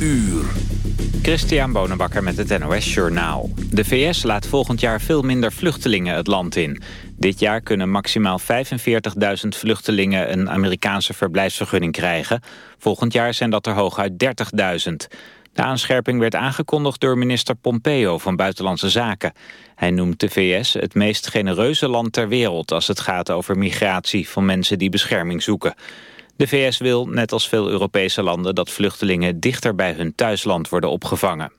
uur. Christian Bonenbakker met het NOS Journaal. De VS laat volgend jaar veel minder vluchtelingen het land in. Dit jaar kunnen maximaal 45.000 vluchtelingen een Amerikaanse verblijfsvergunning krijgen. Volgend jaar zijn dat er hooguit 30.000. De aanscherping werd aangekondigd door minister Pompeo van Buitenlandse Zaken. Hij noemt de VS het meest genereuze land ter wereld... als het gaat over migratie van mensen die bescherming zoeken. De VS wil, net als veel Europese landen... dat vluchtelingen dichter bij hun thuisland worden opgevangen.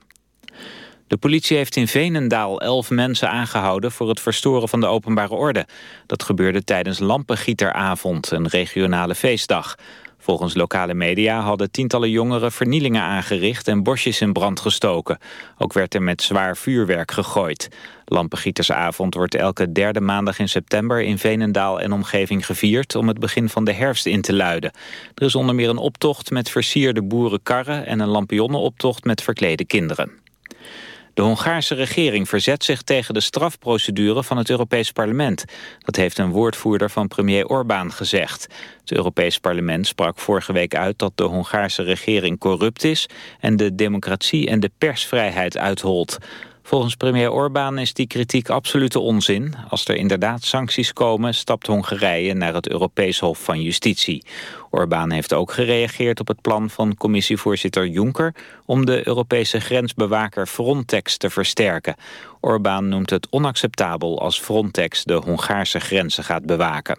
De politie heeft in Venendaal elf mensen aangehouden... voor het verstoren van de openbare orde. Dat gebeurde tijdens Lampengieteravond, een regionale feestdag. Volgens lokale media hadden tientallen jongeren vernielingen aangericht en bosjes in brand gestoken. Ook werd er met zwaar vuurwerk gegooid. Lampengietersavond wordt elke derde maandag in september in Veenendaal en omgeving gevierd om het begin van de herfst in te luiden. Er is onder meer een optocht met versierde boerenkarren en een lampionnenoptocht met verklede kinderen. De Hongaarse regering verzet zich tegen de strafprocedure van het Europees Parlement. Dat heeft een woordvoerder van premier Orbán gezegd. Het Europees Parlement sprak vorige week uit dat de Hongaarse regering corrupt is... en de democratie en de persvrijheid uitholt. Volgens premier Orbán is die kritiek absolute onzin. Als er inderdaad sancties komen, stapt Hongarije naar het Europees Hof van Justitie. Orbán heeft ook gereageerd op het plan van commissievoorzitter Juncker... om de Europese grensbewaker Frontex te versterken. Orbán noemt het onacceptabel als Frontex de Hongaarse grenzen gaat bewaken.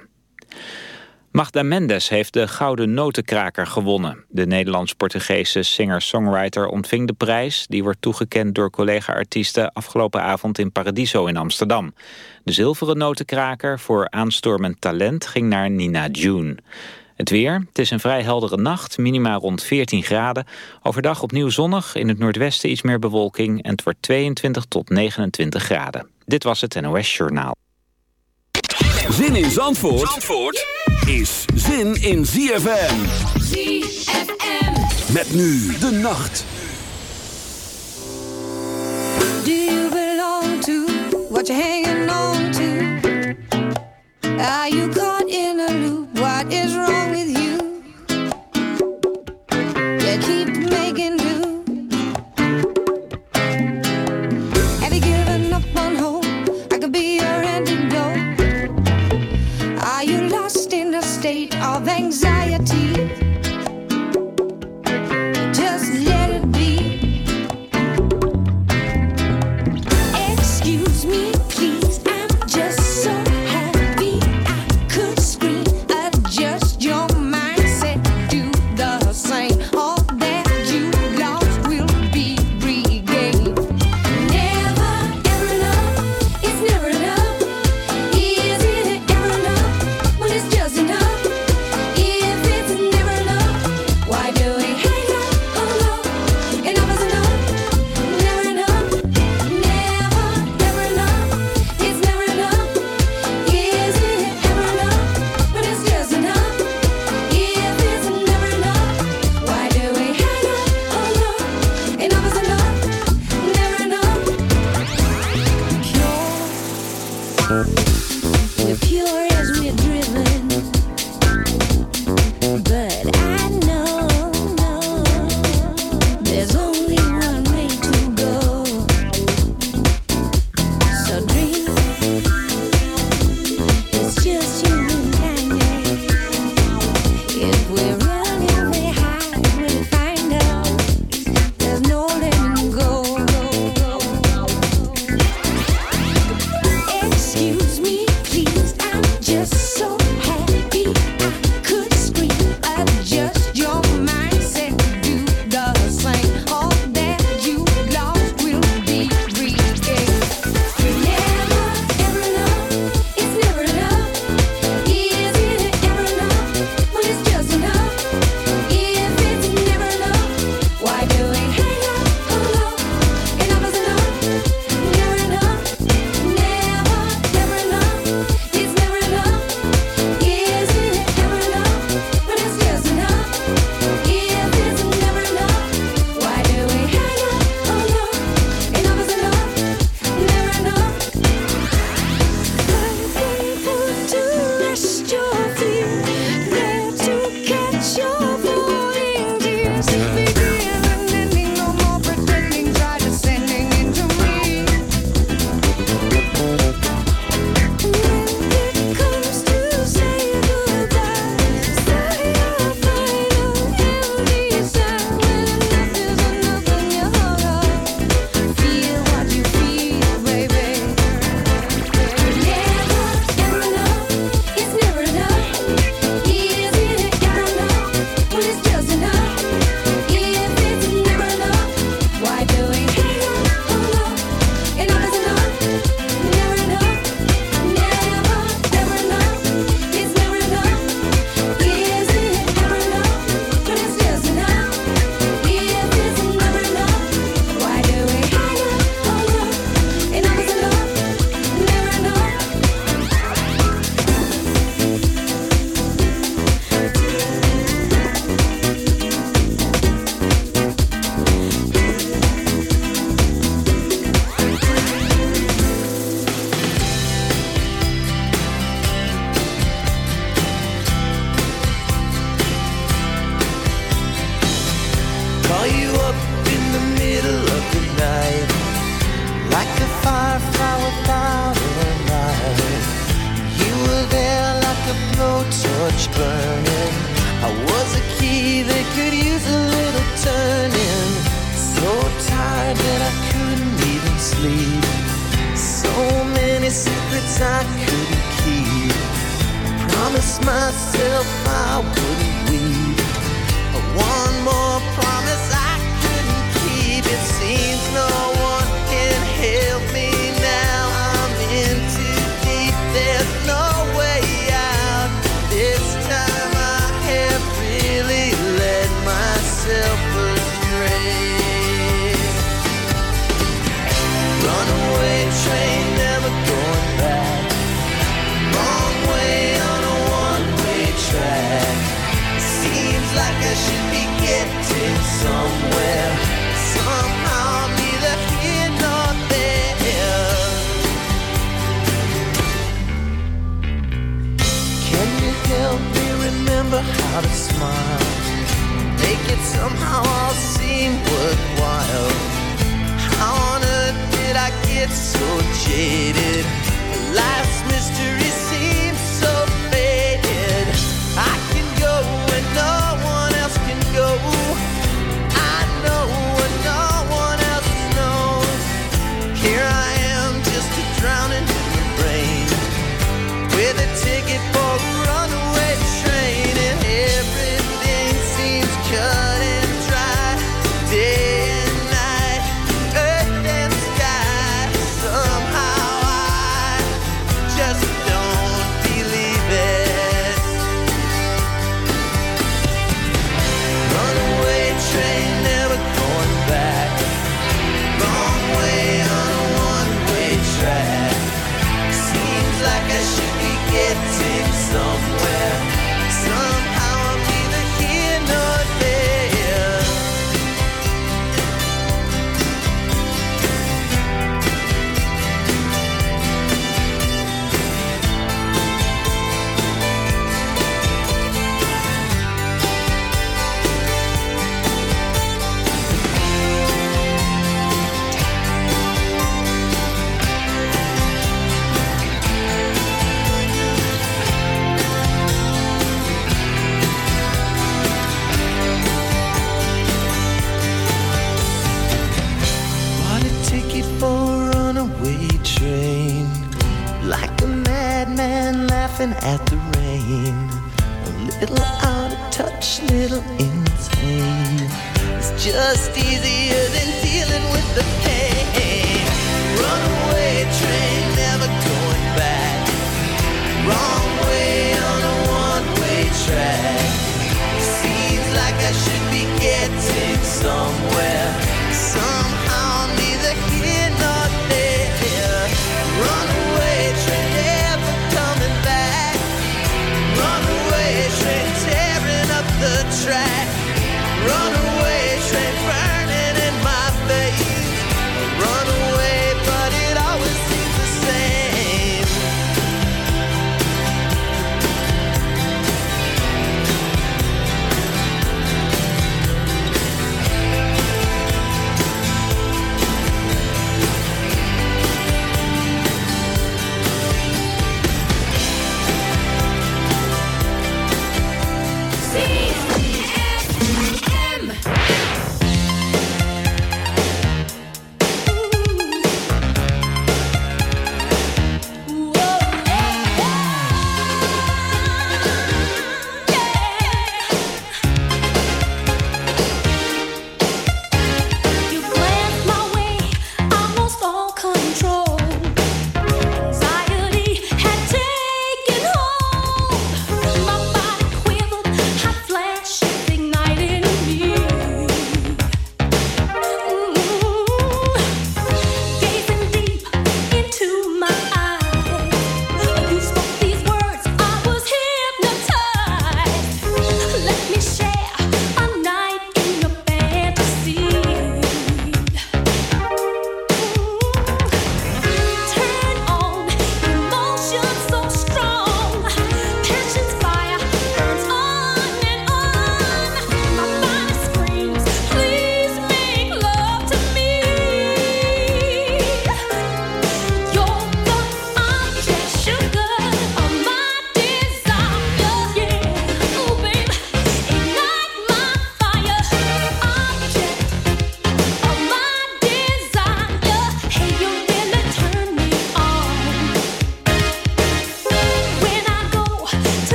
Magda Mendes heeft de Gouden Notenkraker gewonnen. De Nederlands-Portugese singer-songwriter ontving de prijs... die wordt toegekend door collega-artiesten afgelopen avond in Paradiso in Amsterdam. De zilveren notenkraker voor aanstormend talent ging naar Nina June. Het weer, het is een vrij heldere nacht, minima rond 14 graden. Overdag opnieuw zonnig, in het noordwesten iets meer bewolking... en het wordt 22 tot 29 graden. Dit was het NOS Journaal. Zin in Zandvoort, Zandvoort is zin in ZFM. ZFM. Met nu de nacht. Do you belong to what you're hanging on to? Are you caught day.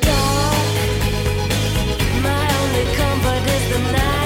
door. My only comfort is the night.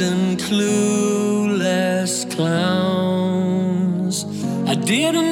and clueless clowns. I didn't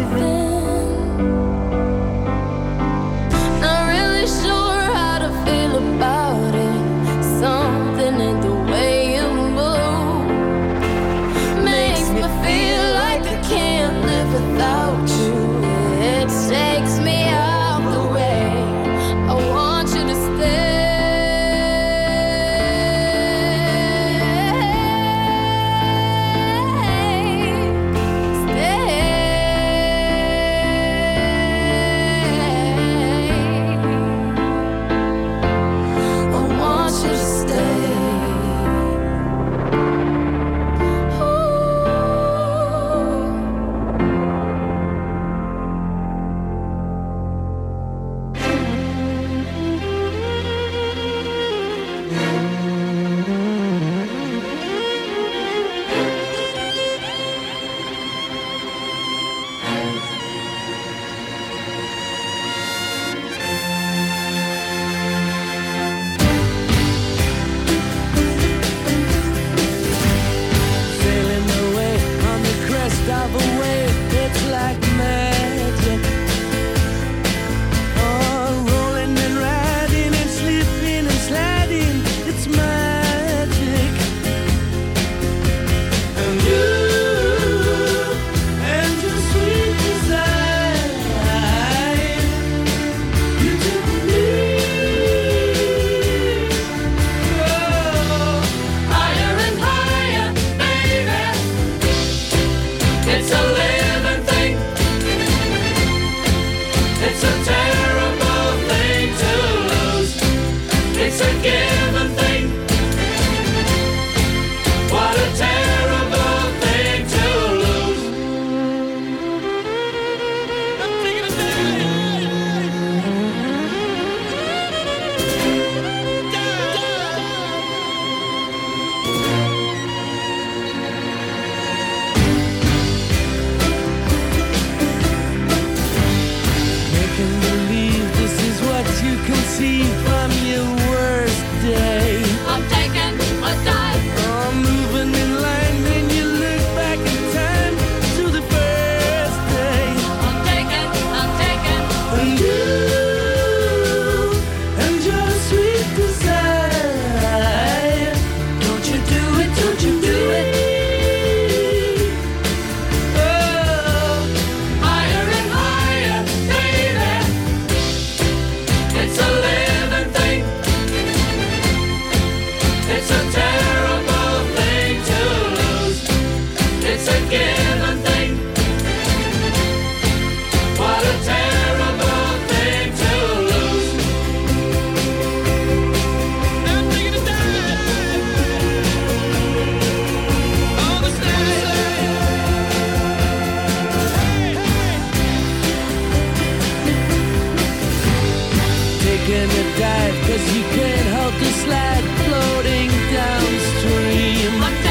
taking a dive Cause you can't help the slide floating downstream.